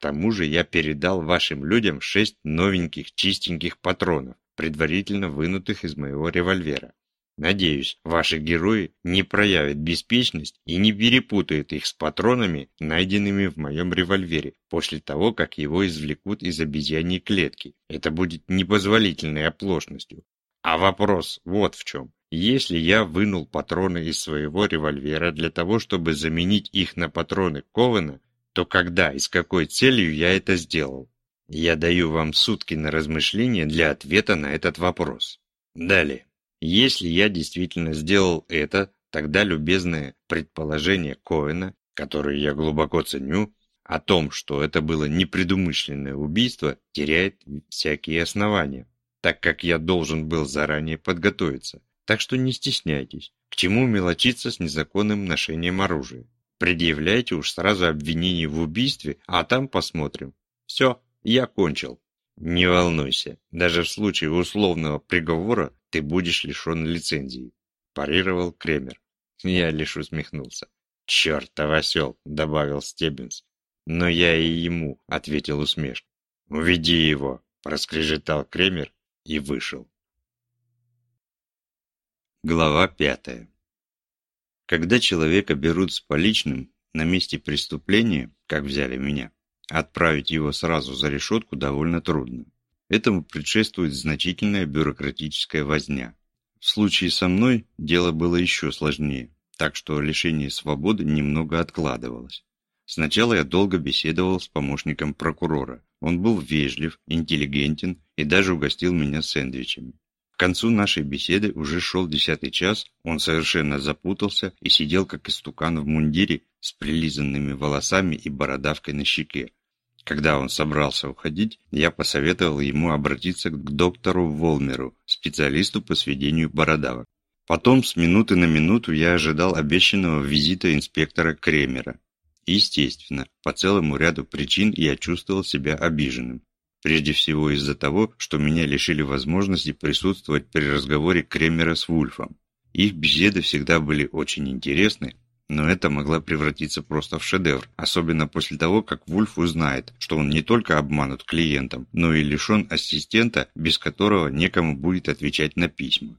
Тому же я передал вашим людям шесть новеньких чистеньких патронов, предварительно вынутых из моего револьвера. Надеюсь, ваши герои не проявят беспечность и не перепутают их с патронами, найденными в моем револьвере, после того, как его извлекут из обезьяньей клетки. Это будет непозволительной оплошностью. А вопрос вот в чем. Если я вынул патроны из своего револьвера для того, чтобы заменить их на патроны Ковена, то когда и с какой целью я это сделал? Я даю вам сутки на размышление для ответа на этот вопрос. Далее. Если я действительно сделал это, тогда любезное предположение Коэна, которое я глубоко ценю, о том, что это было непредумышленное убийство, теряет всякие основания, так как я должен был заранее подготовиться. Так что не стесняйтесь. К чему мелочиться с незаконным ношением оружия? Предъявляйте уж сразу обвинение в убийстве, а там посмотрим. Все, я кончил. Не волнуйся, даже в случае условного приговора ты будешь лишен лицензии», – парировал Кремер. Я лишь усмехнулся. «Чертов осел!» – добавил Стеббинс. «Но я и ему», – ответил усмешка. «Уведи его!» – проскрежетал Кремер и вышел. Глава пятая. Когда человека берут с поличным на месте преступления, как взяли меня, Отправить его сразу за решетку довольно трудно. Этому предшествует значительная бюрократическая возня. В случае со мной дело было еще сложнее, так что лишение свободы немного откладывалось. Сначала я долго беседовал с помощником прокурора. Он был вежлив, интеллигентен и даже угостил меня сэндвичами. К концу нашей беседы уже шел десятый час, он совершенно запутался и сидел как истукан в мундире с прилизанными волосами и бородавкой на щеке, когда он собрался уходить, я посоветовал ему обратиться к доктору Волмеру, специалисту по сведению бородавок. Потом с минуты на минуту я ожидал обещанного визита инспектора Кремера. Естественно, по целому ряду причин я чувствовал себя обиженным. Прежде всего из-за того, что меня лишили возможности присутствовать при разговоре Кремера с Вульфом. Их беседы всегда были очень интересны, но это могла превратиться просто в шедевр, особенно после того, как Вульф узнает, что он не только обманут клиентом, но и лишен ассистента, без которого некому будет отвечать на письма.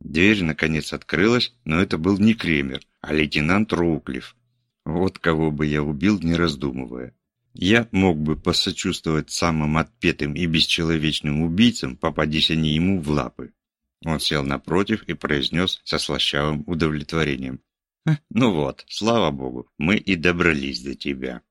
Дверь наконец открылась, но это был не Кремер, а лейтенант Роуклифф. Вот кого бы я убил, не раздумывая. Я мог бы посочувствовать самым отпетым и бесчеловечным убийцам, попадись они ему в лапы. Он сел напротив и произнес со слащавым удовлетворением. Ну вот, слава богу, мы и добрались до тебя.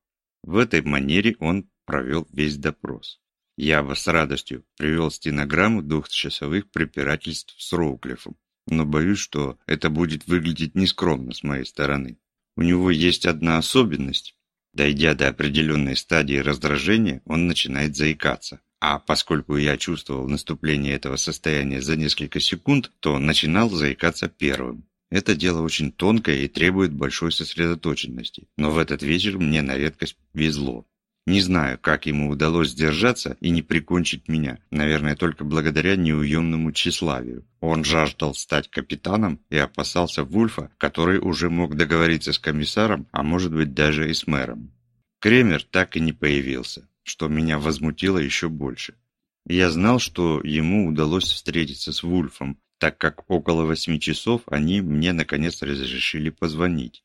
В этой манере он провел весь допрос. Я бы с радостью привел стенограмму двухчасовых препирательств с Роуклифом, но боюсь, что это будет выглядеть нескромно с моей стороны. У него есть одна особенность. Дойдя до определенной стадии раздражения, он начинает заикаться. А поскольку я чувствовал наступление этого состояния за несколько секунд, то начинал заикаться первым. Это дело очень тонкое и требует большой сосредоточенности, но в этот вечер мне на редкость везло. Не знаю, как ему удалось сдержаться и не прикончить меня, наверное, только благодаря неуемному тщеславию. Он жаждал стать капитаном и опасался Вульфа, который уже мог договориться с комиссаром, а может быть даже и с мэром. Кремер так и не появился, что меня возмутило еще больше. Я знал, что ему удалось встретиться с Вульфом, так как около восьми часов они мне наконец разрешили позвонить.